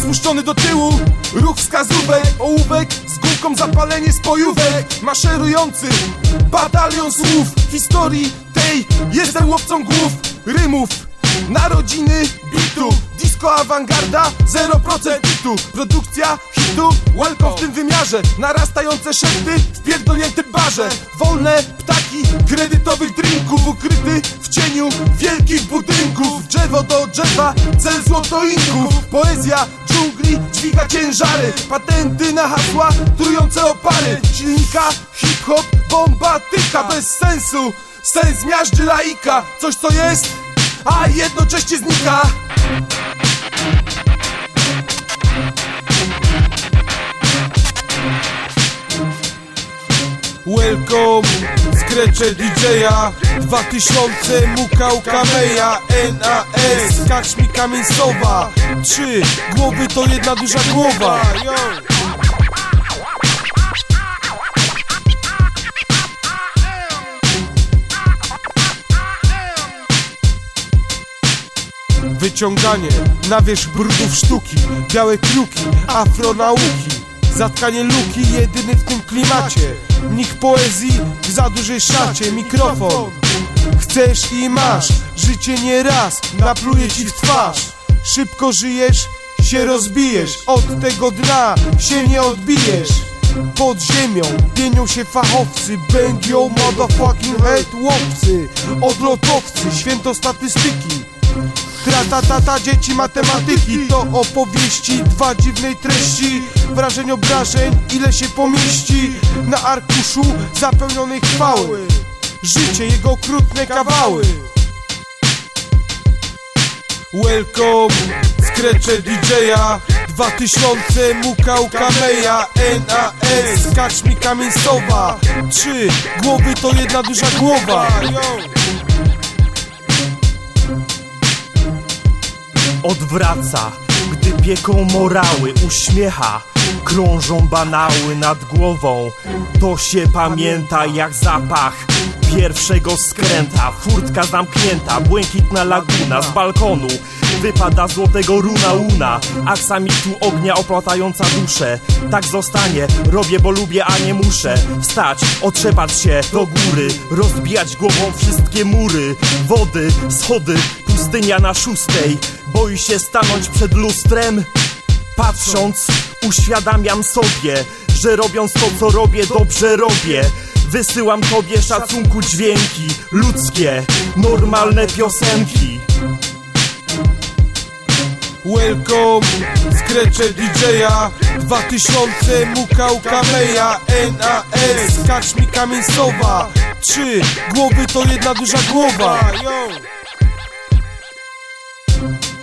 Strony do tyłu, ruch wskazówek Ołówek z gumką zapalenie spojówek. Maszerujący batalion słów Historii tej jestem łowcą głów Rymów, narodziny bitu Disco awangarda, 0% bitu Produkcja hitu, welcome w tym wymiarze. Narastające szepty w pierdolniętym barze. Wolne ptaki kredytowych drinków Ukryty w cieniu wielkich budynków. Drzewo do drzewa, cel złotoinków. Poezja dżungli dźwiga ciężary Patenty na hasła, trujące opary. Silnika, hip-hop, bombatyka Bez sensu, sens miażdży laika Coś co jest, a jednocześnie znika Welcome, skrecze DJ-a. 2000, Mukał Kameja NAS, kacz mi kamień sowa. Trzy głowy to jedna duża głowa. Wyciąganie na wierzch brudów sztuki Białe kruki, afronauki Zatkanie luki, jedyny w tym klimacie. Nikt poezji w za dużej szacie. Mikrofon Chcesz i masz, życie nie raz Napluje ci w twarz. Szybko żyjesz, się rozbijesz. Od tego dna się nie odbijesz. Pod ziemią pienią się fachowcy. Yo motherfucking head łowcy Odlotowcy, święto statystyki Tratatata dzieci matematyki To opowieści, dwa dziwnej treści. Wrażeń obrażeń, ile się pomieści Na arkuszu zapełnionej chwały. Życie, jego okrutne kawały. Welcome, skrecze DJ-a 2000, Mukał Kameja. NAS, kacz mi kamień sowa. Trzy głowy to jedna duża głowa odwraca. Gdy pieką morały uśmiecha. Krążą banały nad głową. To się pamięta jak zapach Pierwszego skręta, furtka zamknięta Błękitna laguna. Z balkonu Wypada złotego runa una. Aksamitu ognia opłatająca duszę. Tak zostanie, robię bo lubię, a nie muszę. Wstać, otrzepać się do góry. Rozbijać głową wszystkie mury. Wody, schody, pustynia na szóstej. Boi się stanąć przed lustrem Patrząc, uświadamiam sobie Że robiąc to co robię, dobrze robię. Wysyłam tobie szacunku dźwięki Ludzkie, normalne piosenki. Welcome, skrecze DJ-a. 2000, Mukał Kameja NAS, kacz mi kamień sowa Trzy głowy to jedna duża głowa Thank you.